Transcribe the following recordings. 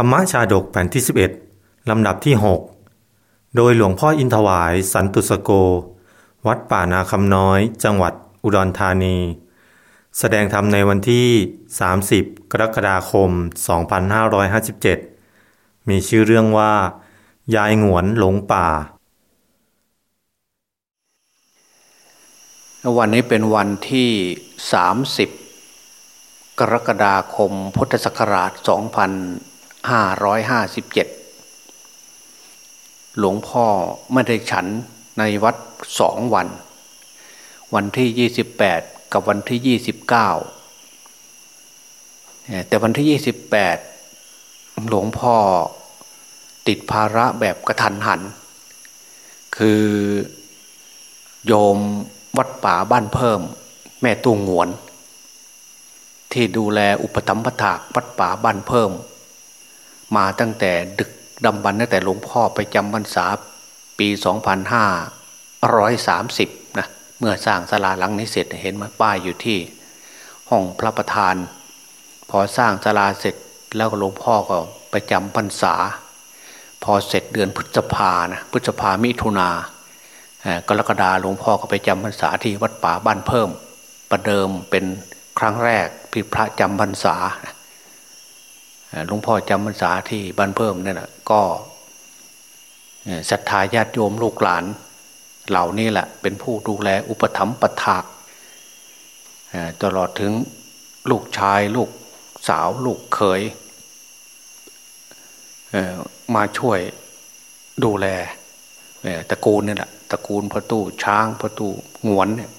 ธรรมชาดกแผ่นที่ 11 ลำดับที่ 6 โดยหลวงพ่ออินทวายสันตุสโก วัดป่านาคำน้อย จังหวัดอุดรธานี แสดงธรรมในวันที่ 30 กรกฎาคม 2557 มีชื่อเรื่องว่า ยายหงวนหลงป่า วันนี้เป็นวันที่ 30 กรกฎาคมพุทธศักราช 2557 หลวงพ่อไม่ได้ฉันในวัดสองวัน วันที่28กับวันที่29แต่วันที่28หลวงพ่อติดภาระแบบกระทันหัน คือโยมวัดป่าบ้านเพิ่ม แม่ตูงหวน ที่ดูแลอุปถัมภถากวัดป่าบ้านเพิ่ม มาตั้งแต่ดึกดำบรรตั้งแต่หลวงพ่อไปจำพรรษาปี 2530 นะ เมื่อสร้างศาลาหลังนี้เสร็จเห็นมาป้ายอยู่ที่ ห้องพระประธาน พอสร้างศาลาเสร็จแล้วหลวงพ่อก็ไปจำพรรษา พอเสร็จเดือนพฤษภานะพฤษภามิถุนากรกฎาหลวงพ่อก็ไปจำพรรษาที่วัดป่าบ้านเพิ่ม ประเดิมเป็นครั้งแรกพิพระจำพรรษา หลวงพ่อจำพรรษาที่บ้านเพิ่มนี่แหละก็ศรัทธาญาติโยมลูกหลาน เหล่านี้แหละเป็นผู้ดูแลอุปถัมภ์ปถากตลอดถึงลูกชายลูกสาวลูกเขยมาช่วยดูแลตระกูลนี่แหละตระกูลพระตู้ช้างพระตู้งวนเนี่ย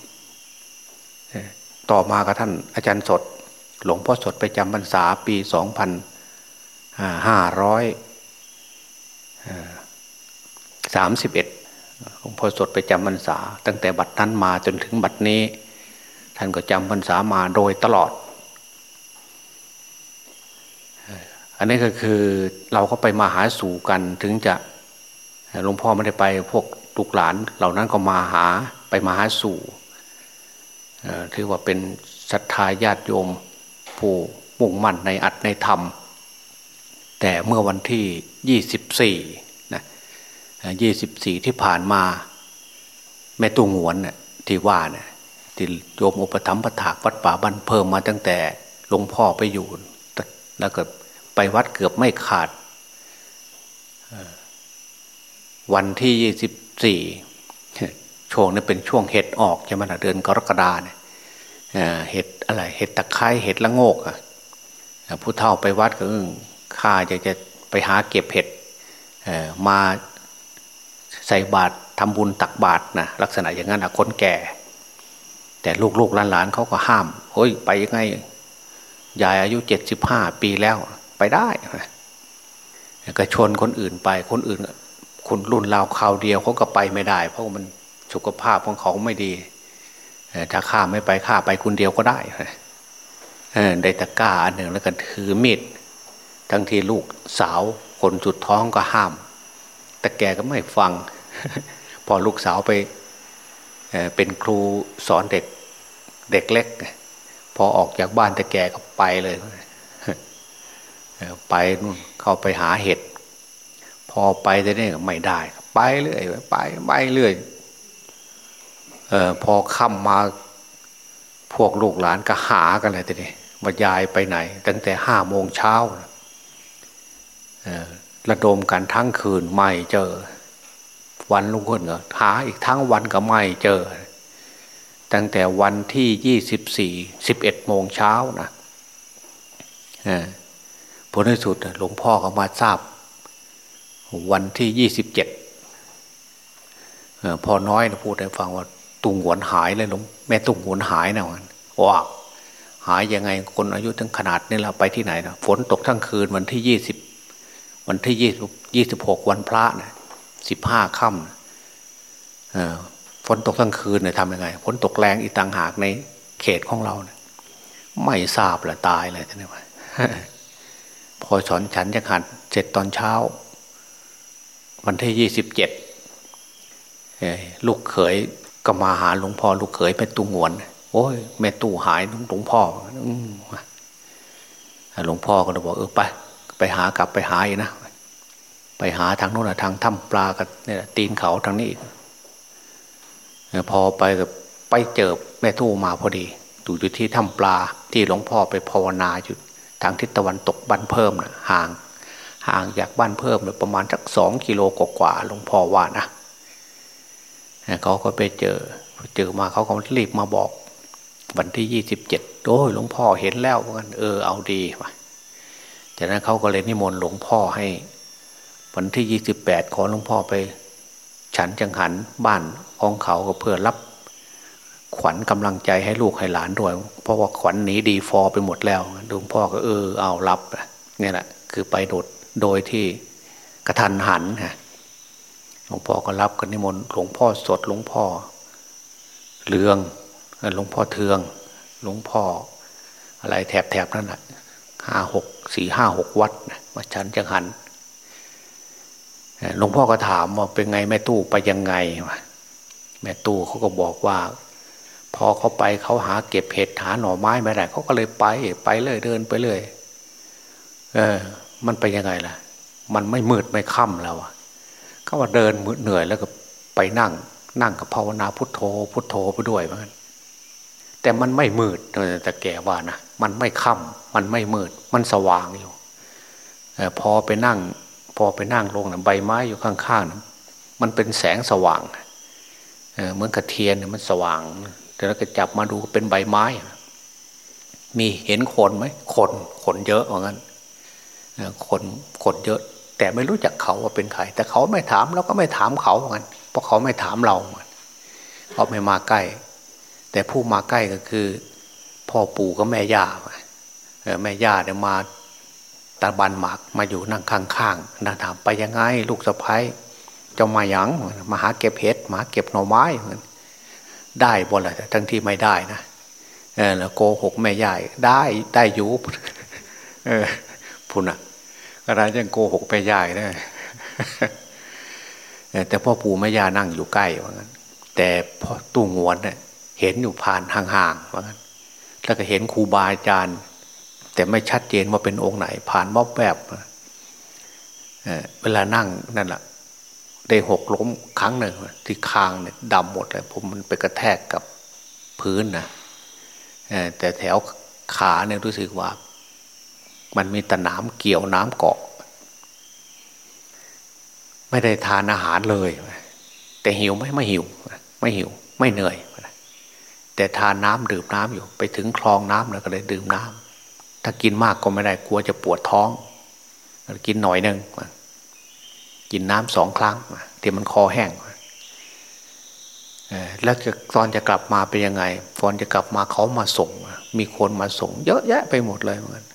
ต่อมากับท่านอาจารย์สด หลวงพ่อสดไปจำพรรษาปีสองพัน ห้าร้อยสามสิบเอ็ดหลวงพ่อสดไปจำพรรษา ตั้งแต่บัดนั้นมาจนถึงบัดนี้ ท่านก็จำพรรษามาโดยตลอด อันนี้ก็คือเราก็ไปมาหาสู่กันถึงจะหลวงพ่อไม่ได้ไปพวกลูกหลาน เหล่านั้นก็มาหาไปมาหาสู่ถือว่าเป็นศรัทธาญาติโยมผู้มุ่งมั่นในอัตในธรรม แต่เมื่อวันที่ยี่สิบสี่นะยี่สิบสี่ที่ผ่านมา แม่ตุงหวนน่ยที่ว่าเนี่ยที่โยมอุปถัมภ์ประถากวัดป่าบันเพิ่มมาตั้งแต่หลวงพ่อไปอยู่ แล้วก็ไปวัดเกือบไม่ขาด วันที่ยี่สิบสี่ช่วงนี้เป็นช่วงเห็ดออกใช่ไหมนะเดือนกรกฎาเนี่ยเห็ดอะไร เห็ดตะไคร้เห็ดละโงกอะผู้เฒ่าไปวัดก็ ข้าจะจะไปหาเก็บเห็ดมาใส่บาตรทำบุญตักบาตรนะลักษณะอย่างนั้นคนแก่ แต่ลูกๆหลานๆเขาก็ห้ามเฮ้ยไปยังไงยายอายุเจ็ดสิบห้าปีแล้วไปได้ก็ชวนคนอื่นไปคนอื่น คนรุ่นราวคราวเดียวเขาก็ไปไม่ได้ เพราะมันสุขภาพของเขาไม่ดีถ้าข้าไม่ไปข้าไปคนเดียวก็ได้ได้ตะก้าอันหนึ่งแล้วก็ถือมีด ทั้งที่ลูกสาวคนจุดท้องก็ห้าม แต่แกก็ไม่ฟัง พอลูกสาวไปเป็นครูสอนเด็กเด็กเล็ก พอออกจากบ้านแต่แกก็ไปเลย ไปนู่นเข้าไปหาเห็ด พอไปแต่นี่ไม่ได้ ไปเรื่อยไปไปเรื่อยออพอค่ำมาพวกลูกหลานก็หากันเลยทีนี้ว่ายายไปไหน ตั้งแต่ห้าโมงเช้า ระดมกันทั้งคืนไม่เจอ วันลุงคนก็หาอีกทั้งวันก็ไม่เจอ ตั้งแต่วันที่ยี่สิบสี่สิบเอ็ดโมงเช้านะผลที่สุดหลวงพ่อก็มาทราบ วันที่ยี่สิบเจ็ดพอน้อยนะพูดให้ฟังว่าตุงหวนหายเลยหลวงแม่ตุงหวนหายนะวันว้าหายยังไงคนอายุทั้งขนาดนี้เราไปที่ไหนนะฝนตกทั้งคืนวันที่ยี่สิบ วันที่ยี่สิบยี่สิบหกวันพระนะสิบห้าค่ำฝนตกทั้งคืนเนี่ยทำยังไงฝนตกแรงอีต่างหากในเขตของเราเนี่ยไม่ทราบละตายเลยท่านนี่ว่าพอสอนฉันจะหัดเสร็จตอนเช้า วันที่ยี่สิบเจ็ดลูกเขยก็มาหาหลวงพ่อลูกเขยแม่ตู้งวน โอ้ยแม่ตู้หายหลวงพ่อหลวงพ่อก็เลยบอกเออไป ไปหากลับไปหาอีกนะไปหาทางโน้นทางถ้ำปลากันเนี่ยตีนเขาทางนี้อีกพอไปกับไปเจอแม่ทู่มาพอดีอยู่อยู่ที่ถ้ำปลาที่หลวงพ่อไปภาวนาอยู่ทางทิศตะวันตกบ้านเพิ่มนะห่าง ห่างจากบ้านเพิ่มประมาณสักสองกิโลกว่าหลวงพ่อว่านะเขาก็ไปเจอเจอมาเขาก็รีบมาบอก วันที่ยี่สิบเจ็ดโอ้ยหลวงพ่อเห็นแล้วกันเออเอาดีว่ะ จากนั้นเขาก็เลยนิมนต์หลวงพ่อให้ วันที่ยี่สิบแปดขอหลวงพ่อไป ฉันจังหันบ้านของเขาก็เพื่อรับขวัญกำลังใจให้ลูกให้หลานด้วย เพราะว่าขวัญหนีดีฟอไปหมดแล้วหลวงพ่อก็เออเอารับนี่แหละคือไปโดดโดยที่กระทันหันฮะหลวงพ่อก็รับกันนิมนต์หลวงพ่อสดหลวงพ่อเลืองหลวงพ่อเทือง หลวงพ่ออะไรแถบแถบนั่นแหละ ห้าหกสี่ห้าหกวัดนะมาชันจังหันหลวงพ่อก็ถามว่าเป็นไงแม่ตู้ไปยังไงแม่ตู้เขาก็บอกว่า พอเขาไปเขาหาเก็บเห็ดหาหน่อไม้ไม่ได้เขาก็เลยไปไปเลยเดินไปเลย เออ มันไปยังไงล่ะ มันไม่มืดไม่ค่ำแล้วอะเขาว่าเดินเหนื่อยแล้วก็ไปนั่ง นั่งกับภาวนาพุทโธพุทโธไปด้วยเหมือนกัน แต่มันไม่มืดแต่แกว่านะมันไม่ค่ำมันไม่มืด มันสว่างอยู่พอไปนั่ง พอไปนั่งลงนะใบไม้อยู่ข้างๆนะมันเป็นแสงสว่างเหมือนกระเทียนมันสว่างแต่แล้วก็จับมาดูเป็นใบไม้ มีเห็นคนไหมคนคนเยอะเหมือนกันคนคนเยอะ แต่ไม่รู้จักเขาว่าเป็นใคร แต่เขาไม่ถามเราก็ไม่ถามเขาเหมือนกันเพราะเขาไม่ถามเราเขาไม่มาใกล้ แต่ผู้มาใกล้ก็คือ พ่อปู่กับแม่ย่าแม่ย่าเนี่ยมาตาบันหมากมาอยู่นั่งข้างๆนั่งถามไปยังไง ลูกสะพ้ายจะมาหยังมาหาเก็บเห็ดมาเก็บหน่อไม้ได้บ่ละทั้งที่ไม่ได้นะเออแล้วโกหกแม่ย่าได้ได้อยู่เออพุ่นอะอะไรยังโกหกแม่ย่าได้แต่พ่อปู่แม่ย่านั่งอยู่ใกล้ว่างั้นแต่พ่อตู้งวนเนี่ย เห็นอยู่ผ่านห่างๆว่างั้นแล้วก็เห็นครูบาอาจารย์ แต่ไม่ชัดเจนว่าเป็นองค์ไหน ผ่านมอบแบบเวลานั่งนั่นแหละได้หกล้มครั้งหนึ่งที่คางเนี่ยดำหมดเลยผมมันไปกระแทกกับพื้นนะแต่แถวขาเนี่ยรู้สึกว่า มันมีตะน้ำเกี่ยวน้ำเกาะ ไม่ได้ทานอาหารเลย แต่หิวไหมไม่หิว ไม่หิว ไม่เหนื่อย แต่ทานน้ำดื่มน้ำอยู่ ไปถึงคลองน้ำแล้วก็เลยดื่มน้ำถ้ากินมากก็ไม่ได้กลัวจะปวดท้อง กินหน่อยหนึ่งกินน้ำสองครั้งที่มันคอแห้งแล้วจะตอนจะกลับมาเป็นยังไงตอนจะกลับมาเขามาส่ง มีคนมาส่ง เยอะแยะไปหมดเลยเหมือน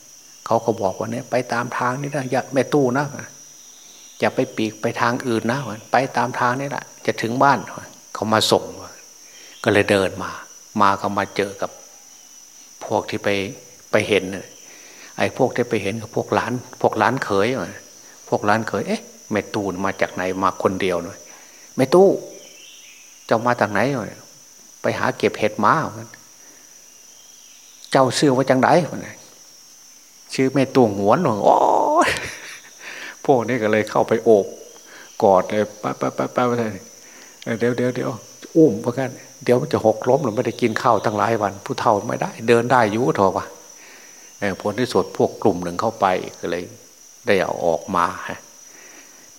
เขาก็บอกว่าเนี่ยไปตามทางนี่นะอย่าแม่ตู้นะอย่าไปปีกไปทางอื่นนะไปตามทางนี่แหละจะถึงบ้านเขามาส่งก็เลยเดินมา มาก็มาเจอกับ พวกที่ไปไปเห็นไอ้พวกที่ไปเห็นกับพวกหลาน พวกหลานเขยพวกหลานเขยเอ๊ะแม่ตู้มาจากไหนมาคนเดียวหน่อยแม่ตู้เจ้ามาจากไหนหน่อยไปหาเก็บเห็ดมาเจ้าซื้อว่าจังไดชื่อแม่ตู้หวนหน่อยโอ้พวกนี้ก็เลยเข้าไปโอบกอดเลยป้าป้าป้าป้าเดี๋ยวเดี๋ยวเดี๋ยวอุ้มเพราะกัน เดี๋ยวมันจะหกล้มหรือไม่ได้กินข้าวตั้งหลายวัน ผู้เฒ่าไม่ได้ เดินได้ยุ่เถอะวะผลที่สุดพวกกลุ่มหนึ่งเข้าไปก็เลย ได้เอาออกมาฮะ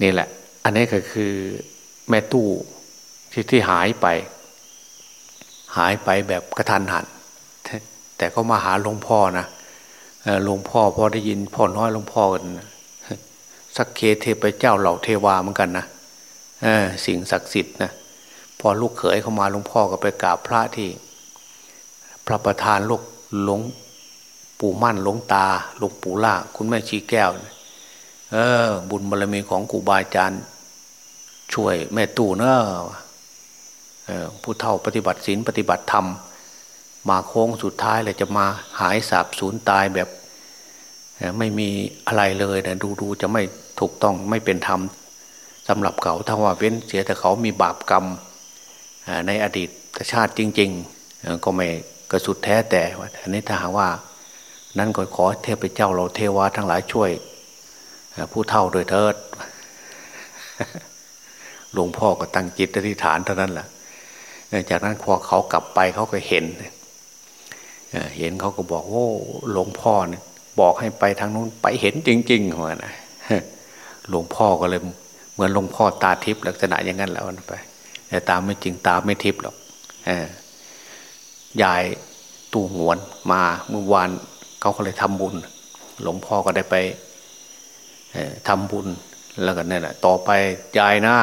นี่แหละ อันนี้ก็คือแม่ตู้ที่ที่หายไป หายไปแบบกระทันหันแต่ก็มาหาหลวงพ่อนะหลวงพ่อพอได้ยินพ่อน้อยหลวงพ่อกันสักเคเทพเจ้าเหล่าเทวาเหมือนกันนะสิ่งศักดิ์สิทธิ์นะ พอลูกเขยเข้ามาหลวงพ่อก็ไปกราบพระที่ พระประธานลูกหลวงปู่มั่นหลวงตาหลวงปู่ล่าคุณแม่ชีแก้ว เออ บุญบารมีของครูบาอาจารย์ช่วยแม่ตู้เนอะผู้เฒ่าปฏิบัติศีลปฏิบัติธรรม มาโค้งสุดท้ายเลยจะมาหายสาบสูญตายแบบไม่มีอะไรเลยนะดูดูจะไม่ถูกต้องไม่เป็นธรรมสำหรับเขาถ้าว่าเว้นเสียแต่เขามีบาปกรรม ในอดีตชาติจริง ๆ ก็ไม่กระสุดแท้แต่อันนี้ถ้าหากว่า นั้นก็ขอเทพเจ้าเราเทวาทั้งหลายช่วยผู้เท่าโดยเทิดหลวงพ่อก็ตั้งจิตอธิษฐานเท่านั้นแหละจากนั้นพอเขากลับไปเขาก็เห็นเห็นเขาก็บอกโอ้หลวงพ่อเนี่ยบอกให้ไปทางนู้นไปเห็นจริงๆเหมือนนะหลวงพ่อก็เลยเหมือนหลวงพ่อตาทิพย์ลักษณะอย่างนั้นแล้วไป แต่ตาไม่จริงตาไม่ทิพย์หรอกยายตูหวนมาเมื่อวานเขาก็เลยทำบุญ หลวงพ่อก็ได้ไปทำบุญแล้วกันนี่แหละต่อไปยายนะ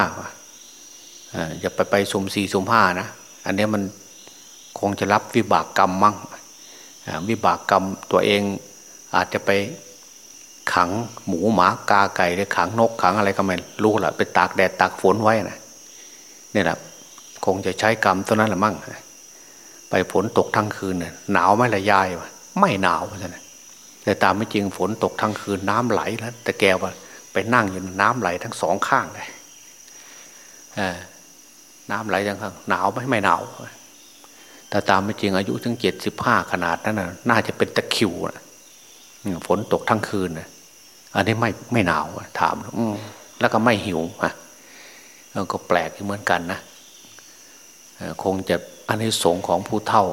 อย่าไปไปสมสี่สมห้านะ อันนี้มันคงจะรับวิบากกรรมมั่งวิบากกรรมตัวเองอาจจะไปขังหมูหมากาไก่หรือขังนกขังอะไรก็ไม่รู้แหละไปตากแดดตากฝนไว้นะ นี่แหละคงจะใช้กรรมตัวนั้นแหละมั่งไปฝนตกทั้งคืนเนี่ยหนาวไหมละยายวะไม่หนาวใช่ไหมแต่ตามไม่จริงฝนตกทั้งคืนน้ำไหลแล้วแต่แกว่าไปนั่งอยู่น้ำไหลทั้งสองข้างเลยน้ำไหลทั้งข้างหนาวไหมไม่หนาวแต่ตามไม่จริงอายุถึงเจ็ดสิบห้าขนาดนั้นน่ะน่าจะเป็นตะคิวนะฝนตกทั้งคืนนะอันนี้ไม่ไม่หนาวถามแล้วก็ไม่หิวฮะ ก็แปลกเหมือนกันนะคงจะอันนี้สงของผู้เท่า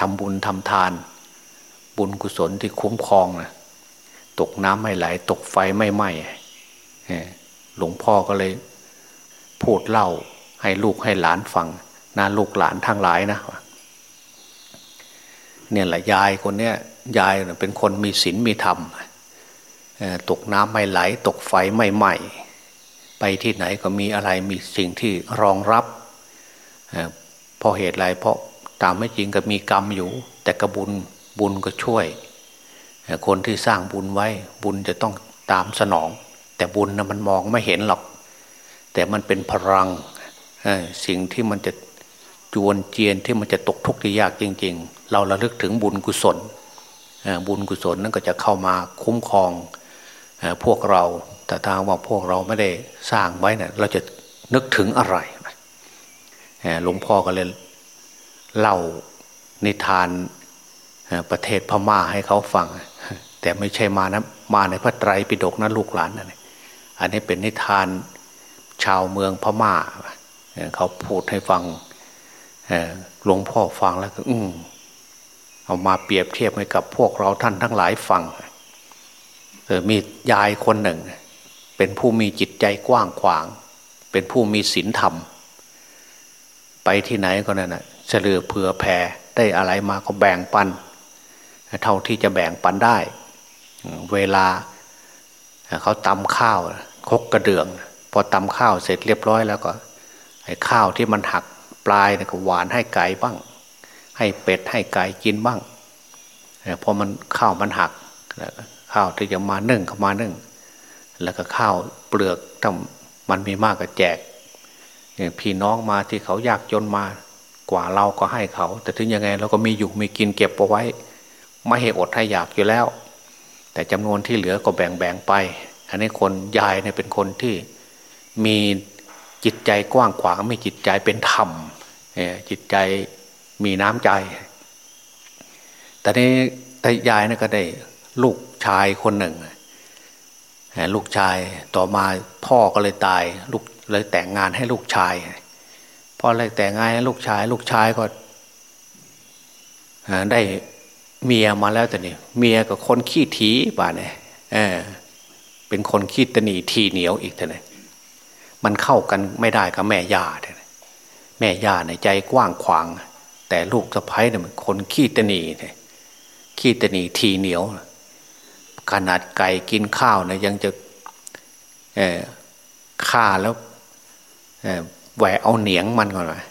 ทำบุญทำทาน บุญกุศลที่คุ้มครองนะตกน้ำไม่ไหล ตกไฟไม่ไหม้หลวงพ่อก็เลย พูดเล่าให้ลูกให้หลานฟังนะลูกหลานทั้งหลายนะเนี่ยแหละยายคนเนี้ยยายเป็นคนมีศีลมีธรรมตกน้ำไม่ไหล ตกไฟไม่ไหม้ ไปที่ไหนก็มีอะไรมีสิ่งที่รองรับเพราะเหตุไรเพราะตามไม่จริงก็มีกรรมอยู่ แต่กระบุญบุญก็ช่วย คนที่สร้างบุญไว้บุญจะต้องตามสนอง แต่บุญนะมันมองไม่เห็นหรอก แต่มันเป็นพลังสิ่งที่มันจะจวนเจียนที่มันจะตกทุกข์ที่ยากจริง ๆ เราระลึกถึงบุญกุศลบุญกุศลนั่นก็จะเข้ามาคุ้มครองพวกเรา แต่ทางว่าพวกเราไม่ได้สร้างไว้เนะี่ยเราจะนึกถึงอะไรหลวงพ่อก็เลยเล่านิทานประเทศพม่าให้เขาฟัง แต่ไม่ใช่มานะมาในพระไตรปิฎกนะลูกหลานนะอันนี้เป็นนิทานชาวเมืองพม่า เขาพูดให้ฟังหลวงพ่อฟังแล้วก็อืเอามาเปรียบเทียบให้กับพวกเราท่านทั้งหลายฟังมียายคนหนึ่ง เป็นผู้มีจิตใจกว้างขวาง เป็นผู้มีศีลธรรม ไปที่ไหนก็นั่นแหะเฉลือเผื่อแผ่ได้อะไรมาก็แบ่งปัน เท่าที่จะแบ่งปันได้ เวลาเขาตำข้าวคกกระเดื่อง พอตำข้าวเสร็จเรียบร้อยแล้วก็ข้าวที่มันหักปลายเนี่ยก็หวานให้ไก่บ้าง ให้เป็ดให้ไก่กินบ้างพอมันข้าวมันหักข้าวที่จะมานึ่งเข้ามานึ่ง แล้วก็ข้าวเปลือกถ้ามันมีมากก็แจกพี่น้องมาที่เขายากจนมากว่าเราก็ให้เขา แต่ถึงยังไงเราก็มีอยู่มีกินเก็บเอาไว้ ไม่ให้อดให้อยากอยู่แล้ว แต่จำนวนที่เหลือก็แบ่งแบ่งไป อันนี้คนยายเนี่ยเป็นคนที่มีจิตใจกว้างขวางมีจิตใจเป็นธรรมจิตใจมีน้ำใจ แต่นี้แต่ยายนี่ก็ได้ลูกชายคนหนึ่ง ลูกชายต่อมาพ่อก็เลยตายลูกเลยแต่งงานให้ลูกชายพ่อเลยแต่งงานให้ลูกชาย ลูกชายก็ได้เมียมาแล้วแต่นี่เมียกับคนขี้ถีป่าเนี่ยเออเป็นคนขี้ตนีทีเหนียวอีกแต่เนี่ยมันเข้ากันไม่ได้กับแม่ย่าเนี่ยแม่ย่าในใจกว้างขวาง แต่ลูกสะพ้ายเนี่ยมันคนขี้ตนีเนี่ยขี้ตนีทีเหนียว ขนาดไก่กินข้าวนะยังจะฆ่าแล้วแหวเอาเหนียงมันก่อนเลย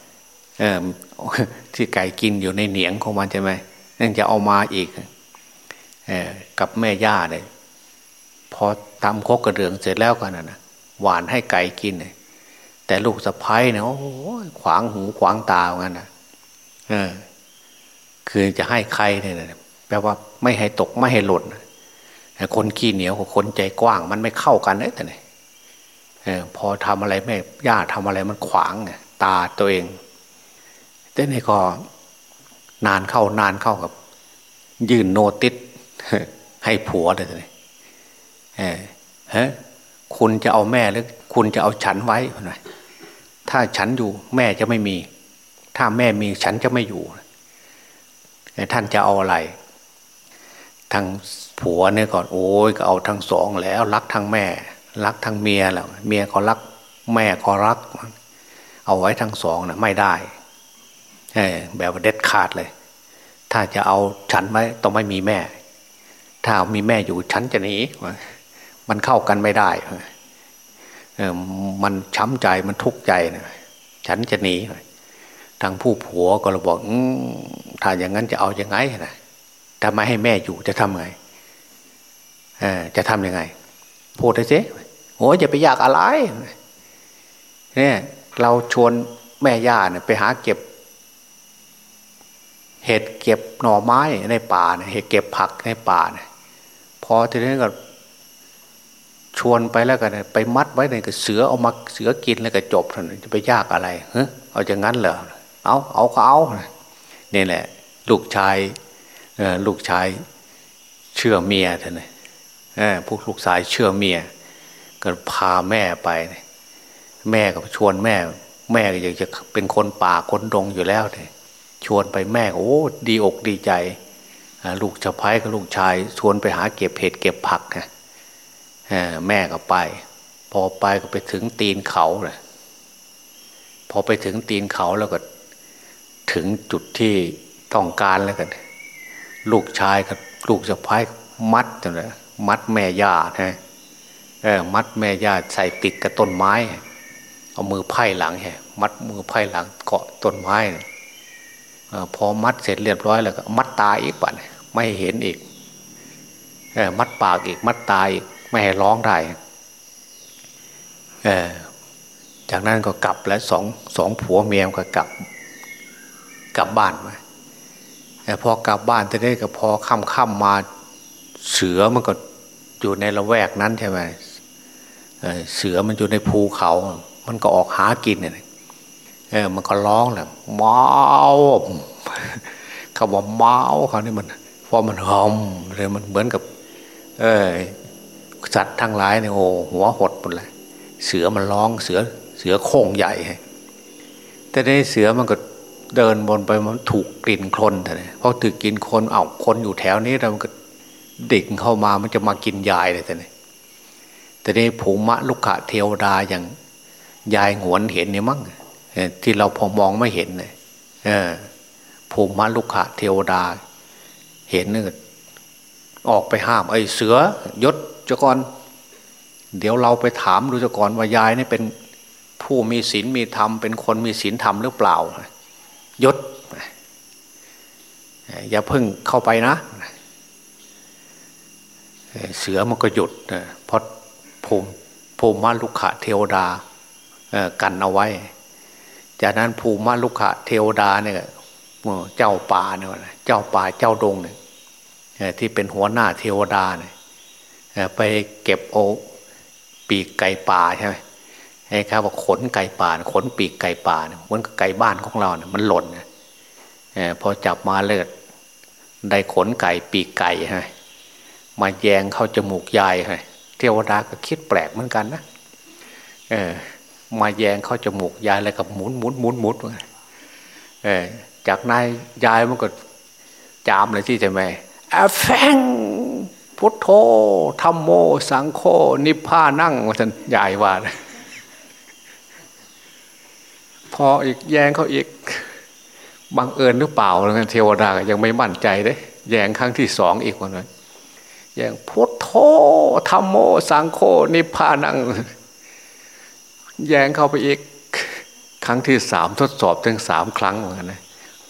ที่ไก่กินอยู่ในเหนียงของมันใช่ไหมนั่นจะเอามาอีกกับแม่ย่าเนี่ยพอทำคกกระเดืองเสร็จแล้วกันนะหวานให้ไก่กินเนี่ยแต่ลูกสะพ้ยเนี่ยโอ้ขวางหูขวางตาเหมือนกันนะเออ คือจะให้ใครเนี่ยแปลว่าไม่ให้ตกไม่ให้หล่น คนขี้เหนียวกับคนใจกว้าง มันไม่เข้ากันเลยแต่เนี่ยพอทำอะไรแม่ย่าทำอะไรมันขวางเนี่ยตาตัวเองแต่นี่ก็นานเข้านานเข้ากับ ยื่นโนติสให้ผัวเลยแต่เลยฮะคุณจะเอาแม่หรือคุณจะเอาฉันไว้หน่อยถ้าฉันอยู่แม่จะไม่มี ถ้าแม่มีฉันจะไม่อยู่ท่านจะเอาอะไร ทาง ผัวเนี่ยก่อนโอ้ยก็เอาทั้งสองแล้ว รักทั้งแม่ รักทั้งเมียแล้วเมียก็รักแม่ก็รัก เอาไว้ทั้งสองนะไม่ได้แบบเด็ดขาดเลย ถ้าจะเอาฉันไว้ต้องไม่มีแม่ ถ้ามีแม่อยู่ฉันจะหนีมันเข้ากันไม่ได้มันช้ำใจมันทุกข์ใจนะฉันจะหนีทางผู้ผัวก็เลยบอกถ้าอย่างนั้นจะเอาอยัางไงนะถ้าไม่ให้แม่อยู่จะทำไง จะทำยังไง พูดได้สิโอ้ยจะไปอยากอะไร เนี่ยเราชวนแม่ย่าเนี่ยไปหาเก็บ เห็ดเก็บหน่อไม้ในป่าเนี่ยเห็ดเก็บผักในป่าเนี่ยพอทีนี้ก็ชวนไปแล้วกันไปมัดไว้ในกระเสือเอามาเสือกินแล้วก็จบท่านจะไปยากอะไรเฮ้เอาอย่างนั้นเหรอเอาเอาก็เอาเนี่แหละ ลูกชายลูกชายเชื่อเมียท่านเลย พวกลูกชายเชื่อเมียก็พาแม่ไป แม่ก็ชวนแม่ แม่ก็อยากจะเป็นคนป่าคนดงอยู่แล้วเลยชวนไปแม่โอ้ดีอกดีใจ ลูกสะพ้ายกับลูกชาย ชวนไปหาเก็บเห็ดเก็บผักนะแม่ก็ไป พอไปก็ไปถึงตีนเขาเลยพอไปถึงตีนเขาแล้วก็ถึงจุดที่ต้องการแล้วกัน ลูกชายกับลูกสะพ้ายมัดจังเลย มัดแม่ย่าฮะเออมัดแม่ย่าใส่ติดกับต้นไม้ เอามือไพ่หลังฮะมัดมือไพ่หลังเกาะต้นไม้อพอมัดเสร็จเรียบร้อยแล้วก็มัดตาอีกป่ะไม่เห็นอีกเออมัดปากอีกมัดตาอีกไม่ให้ร้องได้เออจากนั้นก็กลับแล้วสองสองผัวเมียก็กลับกลับบ้านมาพอกลับบ้านจะได้ก็พอค่ำค่ำมา เสือมันก็อยู่ในละแวกนั้นใช่ไหมเสือมันอยู่ในภูเขา มันก็ออกหากินเนี่ยเออมันก็ร้องแหละเมาเขาบอกเมาเขานี่มันพอมันหอมเลยมันเหมือนกับ เออสัตว์ทั้งหลายเนี่ยโอ้หัวหดหมดเลยเสือมันร้องเสือเสือโค้งใหญ่แต่ในเสือมันก็เดินบนไปมันถูกกลิ่นคนแต่เพราะถือกินคนเอาคนอยู่แถวนี้เราก็ ดิ่งเข้ามามันจะมากินยายเลยแต่เนี่ยแต่ในภูมะลุกขะเทวดาอย่างยายหวนเห็นเนี่ยมั้งที่เราพอมองไม่เห็นเลยภูมิมะลุกขะเทวดา เห็นเนี่ยออกไปห้ามไอ้เสือยศจก่อนเดี๋ยวเราไปถามดูจก่อนว่ายายนี่เป็นผู้มีศีลมีธรรมเป็นคนมีศีลธรรมหรือเปล่ายศอย่าเพิ่งเข้าไปนะ เสือมันก็หยุดเพราะภูมิภูมิมาลุกขะเทวดากันเอาไว้ จากนั้นภูมิมาลุกขะเทวดาเนี่ยเจ้าป่าเนี่ยเจ้าป่าเจ้าดงเนี่ยที่เป็นหัวหน้าเทวดาเนี่ยไปเก็บโอปีกไก่ป่าใช่ไหมไอ้ครับว่าขนไก่ป่าขนปีกไก่ป่าเนี่ยมันไก่บ้านของเราเนี่ยมันหล่นเนี่ยพอจับมาเลือดได้ขนไก่ปีกไก่ใช่ม มาแยงเข้าจมูกยายใช่เทวดาก็คิดแปลกเหมือนกันนะเออมาแยงเข้าจมูกยายแล้วก็หมุนหมุนหมุนหมุนเออจากนายยายมันก็จามเลยที่ใช่ไหมแฟงพุทโธธรรมโม สังโฆนิพพานั่งว่าท่านใหญ่ว่าพออีกแยงเขาอีกบังเอิญหรือเปล่าเทวดายังไม่มั่นใจเลยแยงครั้งที่สองอีกวันนั้น แยงพุทโธธรรมโมสังโฆนิพพานัง แยงเข้าไปอีก ครั้งที่สามทดสอบทั้งสามครั้งเหมือนกันนะ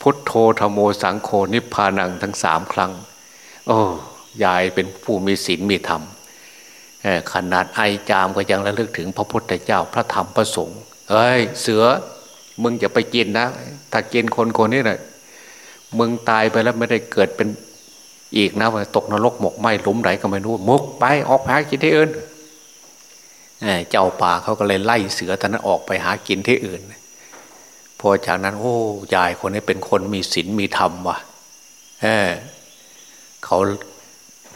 พุทโธธรรมโมสังโฆนิพพานังทั้งสามครั้ง โอ้ยายเป็นผู้มีศีลมีธรรมขนาดไอจามก็ยังระลึกถึงพระพุทธเจ้าพระธรรมพระสงฆ์เอ้ย เสือมึงอย่าไปกินนะ ถ้ากินคนคนนี้นะ่ะมึงตายไปแล้วไม่ได้เกิดเป็น อีกนะว่าตกนรกหมกไหมหลุมไหนก็ไม่รู้มุกไปออกหากินที่อื่นเจ้าป่าเขาก็เลยไล่เสือตอนนั้นออกไปหากินที่อื่น พอจากนั้น โอ้ยายคนนี้เป็นคนมีศีลมีธรรมว่ะเออเขา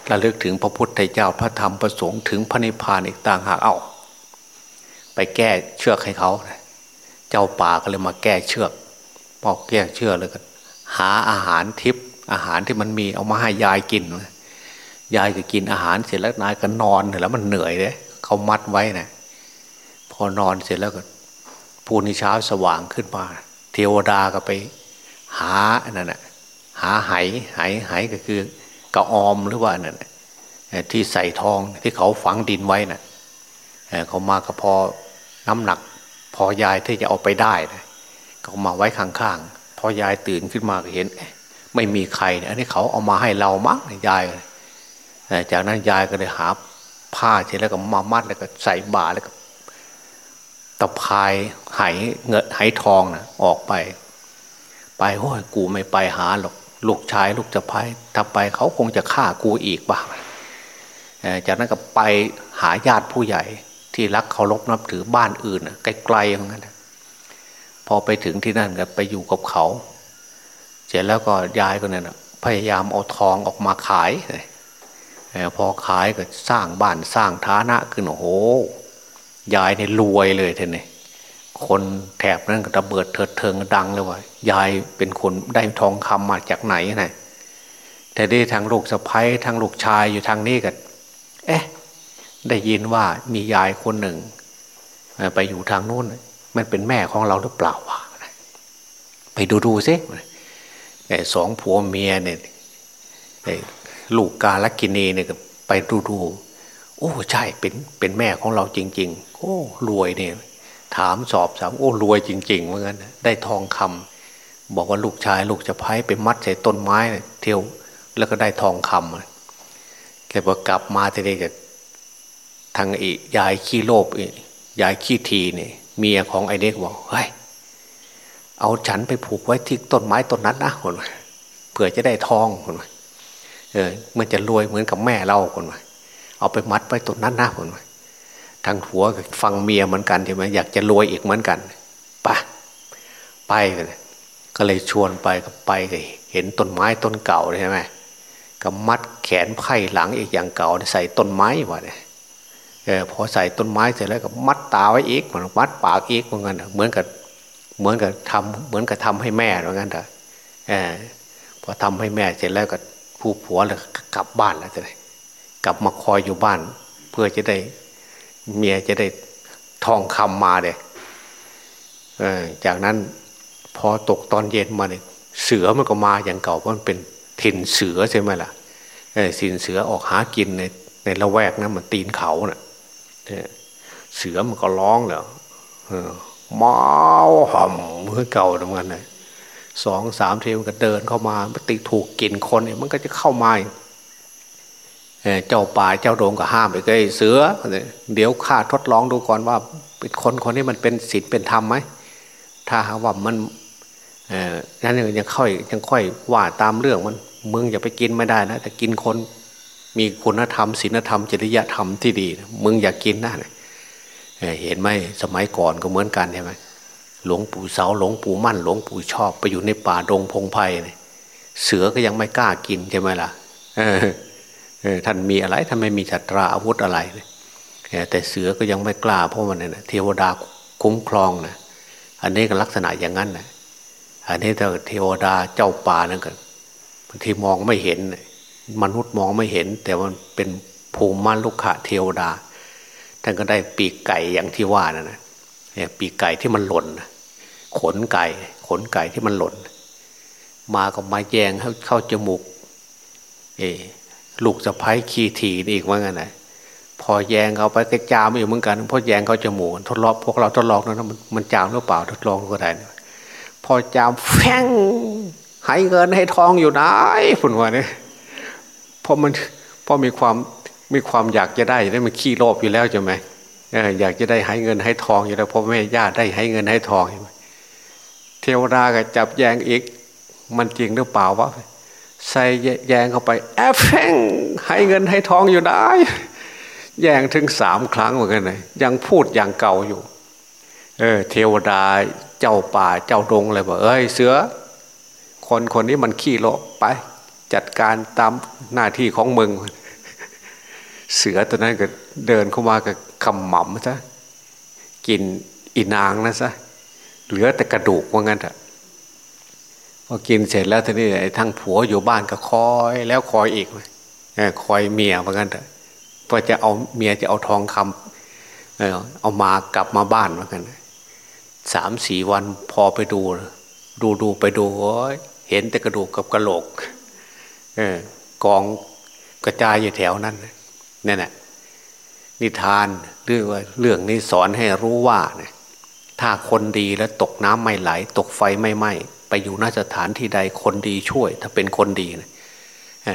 ระลึกถึงพระพุทธเจ้าพระธรรมพระสงฆ์ถึงพระนิพพานอีกต่างหากเอาไปแก้เชือกให้เขาเจ้าป่าก็เลยมาแก้เชือกพอแก้เชือกแล้วก็หาอาหารทิพย์ อาหารที่มันมีเอามาให้ยายกิน ยายก็กินอาหารเสร็จแล้วนายก็นอนแล้วมันเหนื่อยเลยเขามัดไว้นะพอนอนเสร็จแล้วก็พูนิเช้าสว่างขึ้นมา เทวดาก็ไป หาอันนั้นนะหาไหไหไหก็คือกระออมหรือว่าอันั่นที่ใส่ทองที่เขาฝังดินไว้นะ่ะเขามาก็พอน้ำหนัก พอยายที่จะเอาไปได้นะเขามาไว้ข้างๆพอยายตื่นขึ้นมาก็เห็น ไม่มีใครเนี่ยอันนี้เขาเอามาให้เรามั้งยายจากนั้นยายก็เลยหาผ้าเสร็จแล้วก็มามัดแล้วก็ใส่บาแล้วก็ตะพายไหเงะไหทองนะออกไป ไปโอ้ยกูไม่ไปหาหรอกลูกชายลูกจะพายถ้าไปเขาคงจะฆ่ากูอีกบ้างจากนั้นก็ไปหาญาติผู้ใหญ่ที่รักเคารพนับถือบ้านอื่นไกลๆอย่างนั้นพอไปถึงที่นั่นก็ไปอยู่กับเขา เสร็จแล้วก็ยายก็เนี่ยพยายามเอาทองออกมาขายพอขายก็สร้างบ้านสร้างฐานะขึ้นโอ้โหยายเนี่ยรวยเลยท่านนี่คนแถบนั้นก็ระเบิดเถิดเทิงดังเลยว่ายายเป็นคนได้ทองคำมาจากไหนนะแต่ได้ทางลูกสะพ้ยทางลูกชายอยู่ทางนี้กันเอ๊ะได้ยินว่ามียายคนหนึ่ง ไปอยู่ทางนู้นมันเป็นแม่ของเราหรือเปล่าวะไปดูดูซิ สองผัวเมียเนี่ยลูกกาลกินีเนี่ยไปดูดูโอ้ใช่เป็นเป็นแม่ของเราจริง ๆ โอ้รวยเนี่ยถามสอบสามโอ้รวยจริงๆเหมือนกันได้ทองคำบอกว่าลูกชาย ลูกจะพายไปมัดใส่ต้นไม้เที่ยวแล้วก็ได้ทองคำแต่พอกลับมาทีนี้ก็ทางอียายขี้โลภยายขี้ทีเนี่ยเมียของไอ้เด็กบอกเฮ้ย เอาฉันไปผูกไว้ที่ต้นไม้ต้นนั้นนะคนเผื่อจะได้ทองคนเออมันจะรวยเหมือนกับแม่เราคนเอาไปมัดไว้ต้นนั้นนะคนทางหัวฟังเมียเหมือนกันใช่ไหมอยากจะรวยอีกเหมือนกันปะไปกันก็เลยชวนไปก็ไปเห็นต้นไม้ต้นเก่าใช่ไหมก็มัดแขนไพ่หลังอีกอย่างเก่าใส่ต้นไม้วะเนี่ยเออพอใส่ต้นไม้เสร็จแล้วก็มัดตาไว้อีกมันมัดปากอีกเหมือนกันเหมือนกับ เหมือนกับทำเหมือนกับทำให้แม่เหมือนกันเถอะพอทำให้แม่เสร็จแล้วก็ผู้ผัวเลยกลับบ้านแล้วจะไกลับมาคอยอยู่บ้าน เพื่อจะได้เมียจะได้ทองคำมาเด็จากนั้นพอตกตอนเย็นมาเนี่ยเสือมันก็มาอย่างเก่าเพราะมันเป็นถิ่นเสือใช่ไหมล่ะสินเสือออกหากินในในละแวกนั้นมันตีนเขาเนะ่ะเสือมันก็ร้องแล้ว เมาห่ำเมื่อเก่าทำงานเลยสองสามเทวก็เดินเข้ามามันติถูกกินคนเนี่ยมันก็จะเข้ามาเจ้าป่าเจ้าโดงก็ห้ามไปเยเสือ เดี๋ยวข้าทดลองดูก่อนว่าเป็นคนคนนี้มันเป็นศีลเป็นธรรมไหมถ้าหากว่ามันเออนั้นยังค่อยยังค่อยว่าตามเรื่องมันมึงอย่าไปกินไม่ได้นะแต่กินคนมีคุณธรรมศีลธรรมจริยธรรมที่ดี มึงอย่ากกินนะ เห็นไหมสมัยก่อนก็เหมือนกันใช่ไหมหลวงปู่เสาหลวงปู่มั่น หลวงปู่ชอบไปอยู่ในป่าดงพงไพ่เสือก็ยังไม่กล้ากินใช่ไหมล่ะท่านมีอะไรท่านไม่มีจัตราอาวุธอะไรแต่เสือก็ยังไม่กล้าเพราะมันเนี่ยเทวดาคุ้มครองนะอันนี้ก็ลักษณะอย่างนั้นนะอันนี้ถ้าเทวดาเจ้าป่านั่นก็บางทีมองไม่เห็น มนุษย์มองไม่เห็น แต่มันเป็นภูมิมันลุกขะเทวดา ท่านก็ได้ปีกไก่อย่างที่ว่านะนะเนี่ยปีกไก่ที่มันหล่นขนไก่ ขนไก่ที่มันหล่น มาก็มาแยงเข้าเข้าจมูก เอลูกสะพ้ายขี้ถีอีกว่างั้นนะพอแยงเขาไปกระจามอีกเหมือนกันพอแยงเขาจมูกทดลองพวกเราทดลองนะมันมันจามหรือเปล่าทดลองก็ได้พอจามแฝงให้เงินให้ทองอยู่ได้ผุนว่าเนี่ยเพราะมันเพราะมีความ มีความอยากจะได้ได้มันขี้โลภอยู่แล้วใช่ไหมอยากจะได้ให้เงินให้ทองอยู่แล้วพ่อแม่ญาติได้ให้เงินให้ทองใช่ไหมเทวดาก็จับแยงอีก มันจริงหรือเปล่าวะใส่แยงเข้าไปแอบแฝงให้เงินให้ทองอยู่ได้ แยงถึงสามครั้งเหมือนกันเลยยังพูดอย่างเก่าอยู่ เออ เทวดาเจ้าป่าเจ้าดงเลยบอกเอ้ยเสือ คนคนนี้มันขี้โลภไป จัดการตามหน้าที่ของมึง เสือตัวนั้นก็เดินเข้ามากับคำหม่ำซะกินอีนางนะซะเหลือแต่กระดูกว่างั้นเถอะพอกินเสร็จแล้วทีนี้ไอ้ทั้งผัวอยู่บ้านก็คอยแล้วคอยอีกคอยเมียว่างั้นเถอะพอจะเอาเมียจะเอาทองคำเอามากลับมาบ้านว่างั้นสามสี่วันพอไปดู ดูดูไปดูเห็นแต่กระดูกกับกระโหลก เออกองกระจายอยู่แถวนั้น นี่แหะนิทานเรื่องว่าเรื่องนี้สอนให้รู้ว่าเนี่ยถ้าคนดีแล้วตกน้ำไม่ไหล ตกไฟไม่ไหม้ไปอยู่นสถานที่ใดคนดีช่วย ถ้าเป็นคนดีนะ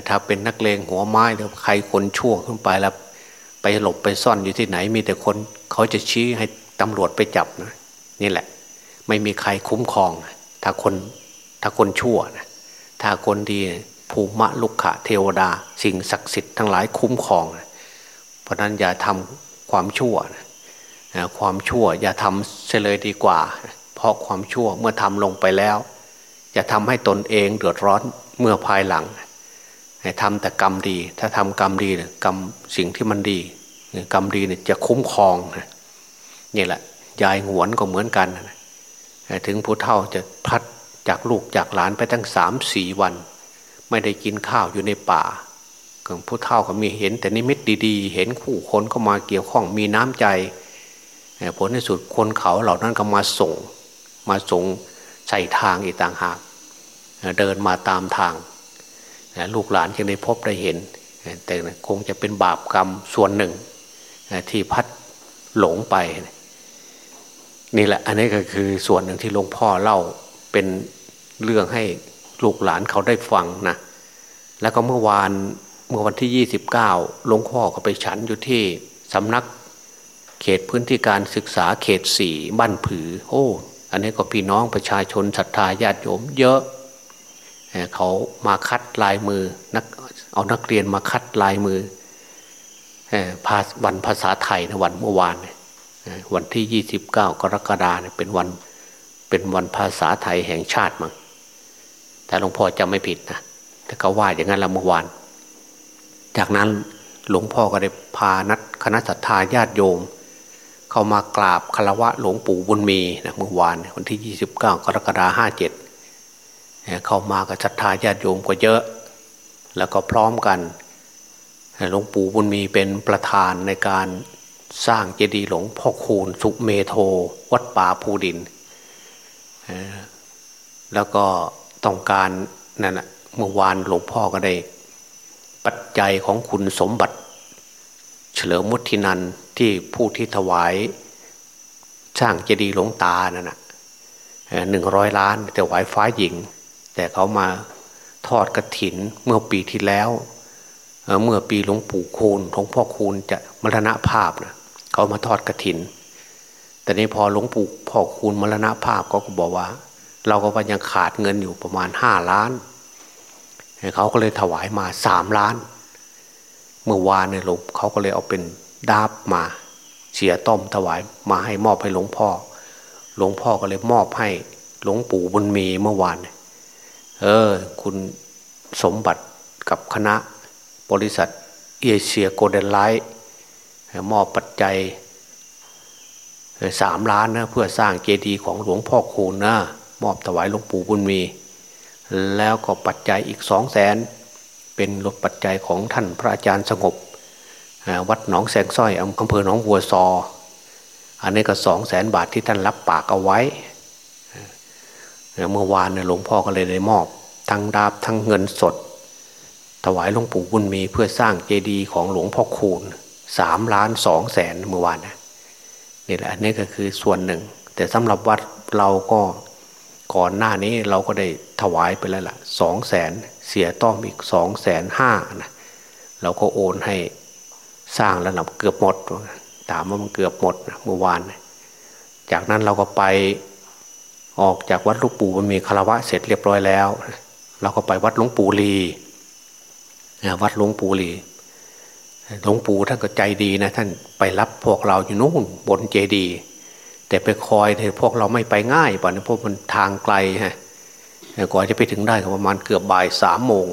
ถ้าเป็นนักเลงหัวไม้หรือใครคนชั่วขึ้นไปแล้ว ไปหลบไปซ่อนอยู่ที่ไหน มีแต่คนเขาจะชี้ให้ตำรวจไปจับนะนี่แหละ ไม่มีใครคุ้มครอง ถ้าคนถ้าคนชั่วนะถ้าคนดีภูมิลุกขะเทวดา สิ่งศักดิ์สิทธิ์ทั้งหลายคุ้มครองนะ เพราะนั้นอย่าทำความชั่วนะความชั่วอย่าทำเฉลยดีกว่า เพราะความชั่วเมื่อทำลงไปแล้ว จะทำให้ตนเองเดือดร้อนเมื่อภายหลังทำแต่กรรมดี ถ้าทำกรรมดีกรรมสิ่งที่มันดี กรรมดีเนี่ยจะคุ้มครองนี่แหละยายหวนก็เหมือนกันถึงผู้เฒ่าจะพัดจากลูกจากหลานไปตั้งสามสี่วัน ไม่ได้กินข้าวอยู่ในป่า ผู้เฒ่าก็มีเห็น แต่นิมิตดี ๆ เห็นคู่คนเข้ามาเกี่ยวข้องมีน้ำใจผลในสุดคนเขาเหล่านั้นก็มาส่ง มาส่งใส่ทางอีกต่างหาก เดินมาตามทาง ลูกหลานจึงได้พบได้เห็น แต่คงจะเป็นบาปกรรมส่วนหนึ่ง ที่พัดหลงไป นี่แหละอันนี้ก็คือส่วนหนึ่งที่หลวงพ่อเล่าเป็นเรื่องให้ลูกหลานเขาได้ฟังนะแล้วก็เมื่อวาน เมื่อวันที่ยี่สิบเก้าหลวงพ่อก็ไปฉันอยู่ที่สำนักเขตพื้นที่การศึกษาเขตสี่บ้านผือ โอ้ อันนี้ก็พี่น้องประชาชนศรัทธาญาติโยมเยอะ เขามาคัดลายมือนักเอานักเรียนมาคัดลายมือพาวันภาษาไทยนะวันเมื่อวาน วันที่ยี่สิบเก้ากรกฎาเนี่ยเป็นวันเป็นวันภาษาไทยแห่งชาติมั้งแต่หลวงพ่อจำไม่ผิดนะแต่เขาว่าอย่างนั้นละเมื่อวาน จากนั้นหลวงพ่อก็ได้พานัดคณะสัตยาญาติโยม เข้ามากราบคารวะหลวงปู่บุญมีนะเมื่อวานวันที่ 29 กรกฎาคมห้าเจ็ดเข้ามากับศรัทธาญาติโยมก็เยอะ แล้วก็พร้อมกันหลวงปู่บุญมีเป็นประธานในการสร้างเจดีย์หลวงพ่อคูณสุเมโท วัดป่าภูดิน แล้วก็ต้องการนั่นแหะเมื่อวานหลวงพ่อก็ได้ ปัจจัยของคุณสมบัติ เฉลิมมุทินันที่ผู้ที่ถวายสร้างเจดีย์หลวงตานั่นนะหนึ่งร้อยล้านแต่ไหวฟ้าหญิง แต่เขามาทอดกระถินเมื่อปีที่แล้ว เมื่อปีหลวงปู่คูณหลวงพ่อคูณจะมรณภาพนะเขามาทอดกระถิน แต่นี้พอหลวงปู่พ่อคูณมรณภาพก็บอกว่า เราก็ว่ายังขาดเงินอยู่ประมาณห้าล้าน เขาก็เลยถวายมาสามล้าน เมื่อวานเนี่ยหลวงเขาก็เลยเอาเป็นดาบมาเสียต้มถวายมาให้มอบให้หลวงพ่อ หลวงพ่อก็เลยมอบให้หลวงปู่บุญมีเมื่อวานเออ คุณสมบัติกับคณะบริษัทเอเชียโกลเด้นไลท์มอบปัจจัยสามล้านนะเพื่อสร้างเจดีย์ของหลวงพ่อคูณนะมอบถวายหลวงปู่บุญมี แล้วก็ปัจจัยอีกสองแสนเป็นรถปัจจัยของท่านพระอาจารย์สงบ วัดหนองแสงสร้อยอำเภอหนองบัวซอ อันนี้ก็สองแสนบาทที่ท่านรับปากเอาไว้ เมื่อวานหลวงพ่อก็เลยได้มอบ ทั้งดาบทั้งเงินสด ถวายหลวงปู่บุญมีเพื่อสร้างเจดีย์ของหลวงพ่อคูณสามล้านสองแสนเมื่อวานนะนี่แหละอันนี้ก็คือส่วนหนึ่ง แต่สำหรับวัดเราก็ ก่อนหน้านี้เราก็ได้ถวายไปแล้วล่ะสองแสนเสียต้อมอีกสองแสนห้านะเราก็โอนให้สร้างแล้วนะเกือบหมดถามว่ามันเกือบหมดเมื่อวาน จากนั้นเราก็ไปออกจากวัดหลวงปู่มันมีคารวะเสร็จเรียบร้อยแล้ว เราก็ไปวัดหลวงปู่ลีวัดหลวงปู่ลีหลวงปู่ท่านก็ใจดีนะท่านไปรับพวกเราอยู่นู่นบนเจดีย์ แต่ไปคอยแต่พวกเราไม่ไปง่ายป่ะนะเพราะมันทางไกลฮะกว่าจะไปถึงได้ก็ประมาณเกือบบ่ายสามโมง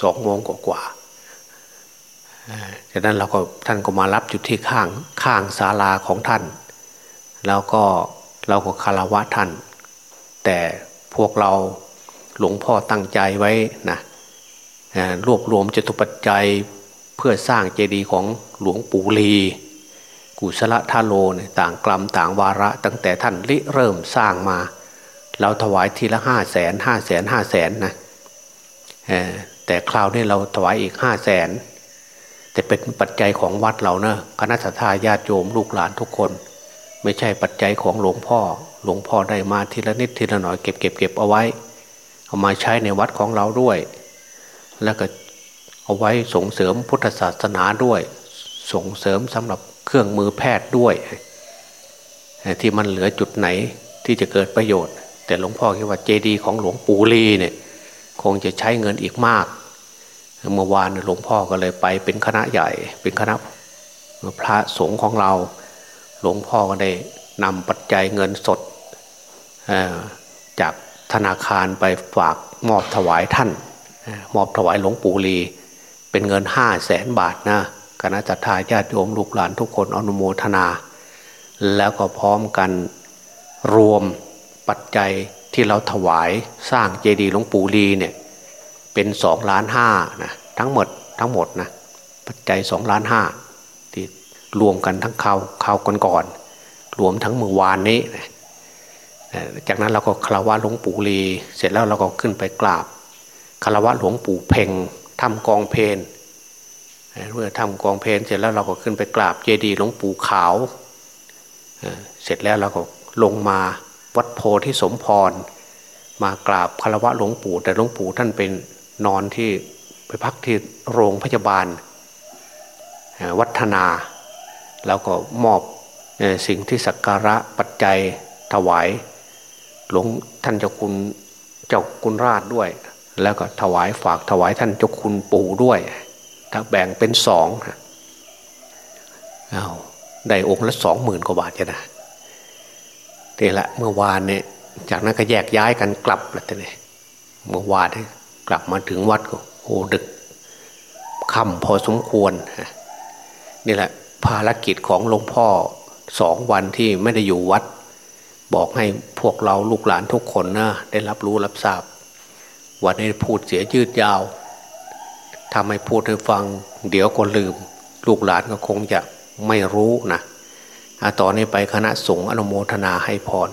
สองโมงกว่ากว่าจากนั้นเราก็ท่านก็มารับอยู่ที่ข้างข้างศาลาของท่าน แล้วก็เราก็คารวะท่าน แต่พวกเราหลวงพ่อตั้งใจไว้นะรวบรวมจตุปัจจัยเพื่อสร้างเจดีย์ของหลวงปู่ลี กุศลทาโลเนี่ยต่างกลัมต่างวาระ ตั้งแต่ท่านริเริ่มสร้างมา เราถวายทีละห้าแสนห้าแสนห้าแสนนะแต่คราวนี้เราถวายอีกห้าแสนแต่เป็นปัจจัยของวัดเราเนะคณะทาญาติโยมลูกหลานทุกคน ไม่ใช่ปัจจัยของหลวงพ่อ หลวงพ่อได้มาทีละนิดทีละหน่อยเก็บเก็บเก็บเอาไว้ เอามาใช้ในวัดของเราด้วย แล้วก็เอาไว้ส่งเสริมพุทธศาสนาด้วย ส่งเสริมสำหรับ เครื่องมือแพทย์ด้วย ที่มันเหลือจุดไหนที่จะเกิดประโยชน์ แต่หลวงพ่อคิดว่าเจดีย์ของหลวงปู่ลีเนี่ยคงจะใช้เงินอีกมาก เมื่อวานหลวงพ่อก็เลยไปเป็นคณะใหญ่ เป็นคณะพระสงฆ์ของเรา หลวงพ่อก็ได้นำปัจจัยเงินสดจากธนาคารไปฝากมอบถวายท่าน มอบถวายหลวงปู่ลี เป็นเงินห้าแสนบาทนะ ณะจัตตาญาติโยมลูกหลานทุกคนอนุโมทนา แล้วก็พร้อมกันรวมปัจจัยที่เราถวายสร้างเจดีย์หลวงปู่ลีเนี่ยเป็นสองล้านห้านะทั้งหมดทั้งหมดนะปัจจัยสองล้านห้าที่รวมกันทั้งข่าวข่าวก่อนๆรวมทั้งเมื่อวานนี้นะจากนั้นเราก็คารวะหลวงปู่ลี เสร็จแล้วเราก็ขึ้นไปกราบคารวะหลวงปู่เพ่งทำกองเพน เมื่อทำกองเพนเสร็จแล้วเราก็ขึ้นไปกราบเจดีย์หลวงปู่ขาวเสร็จแล้วเราก็ลงมาวัดโพธิสมพร มากราบคารวะหลวงปู่ แต่หลวงปู่ท่านเป็นนอนที่ไปพักที่โรงพยาบาล วัฒนา แล้วก็มอบสิ่งที่สักการะปัจจัยถวาย หลวงท่านเจ้าคุณเจ้าคุณราชด้วย แล้วก็ถวายฝากถวายท่านเจ้าคุณปู่ด้วย ถ้าแบ่งเป็นสองเอาได้องค์ละสองหมื่นกว่าบาทจะนะเดี๋ยวละเมื่อวานเนี่ยจากนั้นก็แยกย้ายกันกลับแล้วเนี่ยเมื่อวานเนี่ยกลับมาถึงวัดก็โอ้ดึกค่ำพอสมควรนี่แหละภารกิจของหลวงพ่อสองวันที่ไม่ได้อยู่วัด บอกให้พวกเราลูกหลานทุกคนนะได้รับรู้รับทราบ วันนี้พูดเสียยืดยาว ทำให้พูดให้ฟัง เดี๋ยวก็ลืม ลูกหลานก็คงจะไม่รู้นะต่อนนี้ไปคณะสงฆ์อนุโมทนาให้พร